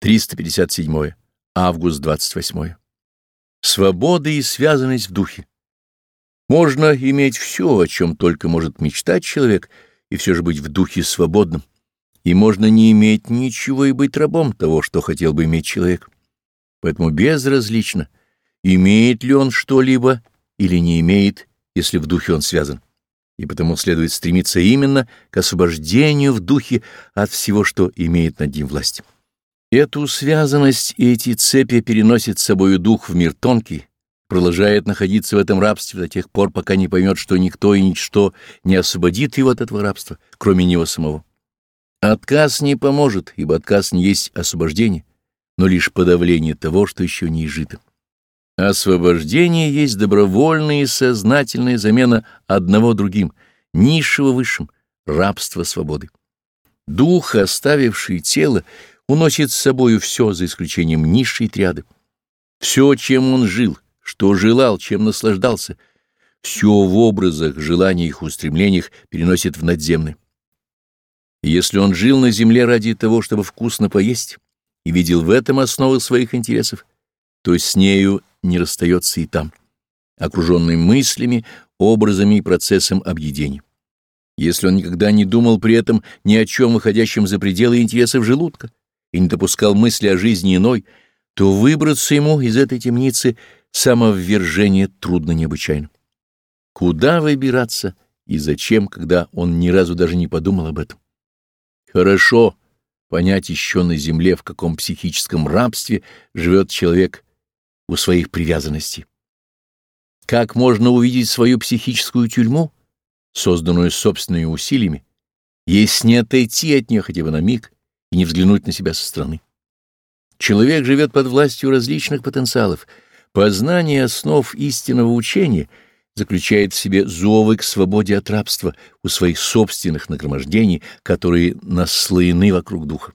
357. Август 28. Свобода и связанность в духе. Можно иметь все, о чем только может мечтать человек, и все же быть в духе свободным. И можно не иметь ничего и быть рабом того, что хотел бы иметь человек. Поэтому безразлично, имеет ли он что-либо или не имеет, если в духе он связан. И потому следует стремиться именно к освобождению в духе от всего, что имеет над ним власть. Эту связанность и эти цепи переносит с собою дух в мир тонкий, продолжает находиться в этом рабстве до тех пор, пока не поймет, что никто и ничто не освободит его от этого рабства, кроме него самого. Отказ не поможет, ибо отказ не есть освобождение, но лишь подавление того, что еще не изжито. Освобождение есть добровольная и сознательная замена одного другим, низшего высшим, рабство свободы. Дух, оставивший тело, уносит с собою все, за исключением низшей триады. Все, чем он жил, что желал, чем наслаждался, все в образах, желаниях, устремлениях переносит в надземное. И если он жил на земле ради того, чтобы вкусно поесть, и видел в этом основу своих интересов, то с нею не расстается и там, окруженный мыслями, образами и процессом объедения. Если он никогда не думал при этом ни о чем выходящем за пределы интересов желудка, и не допускал мысли о жизни иной, то выбраться ему из этой темницы самоввержение трудно необычайно. Куда выбираться и зачем, когда он ни разу даже не подумал об этом? Хорошо понять еще на земле, в каком психическом рабстве живет человек у своих привязанностей. Как можно увидеть свою психическую тюрьму, созданную собственными усилиями, если не отойти от нее хотя бы на миг, и не взглянуть на себя со стороны. Человек живет под властью различных потенциалов. Познание основ истинного учения заключает в себе зовы к свободе от рабства у своих собственных нагромождений, которые наслоены вокруг духа.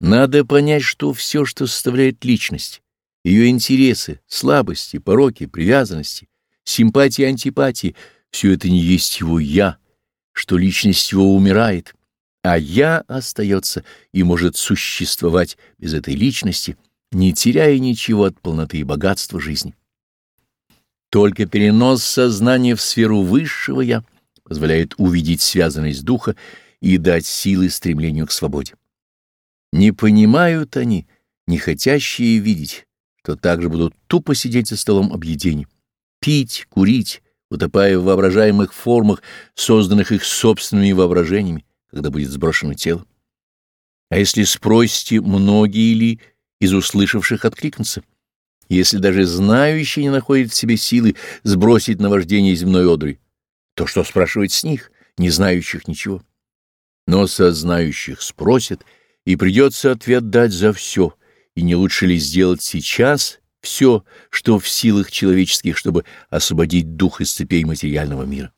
Надо понять, что все, что составляет личность, ее интересы, слабости, пороки, привязанности, симпатии, антипатии, все это не есть его «я», что личность его умирает — а «я» остается и может существовать без этой личности, не теряя ничего от полноты и богатства жизни. Только перенос сознания в сферу высшего «я» позволяет увидеть связанность духа и дать силы стремлению к свободе. Не понимают они, не хотящие видеть, что также будут тупо сидеть за столом объедений, пить, курить, утопая в воображаемых формах, созданных их собственными воображениями, когда будет сброшено тело? А если спросите, многие ли из услышавших откликнутся? Если даже знающие не находят в себе силы сбросить наваждение земной одры, то что спрашивать с них, не знающих ничего? Но со знающих спросят, и придется ответ дать за все, и не лучше ли сделать сейчас все, что в силах человеческих, чтобы освободить дух из цепей материального мира?